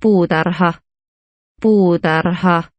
puutarha puutarha.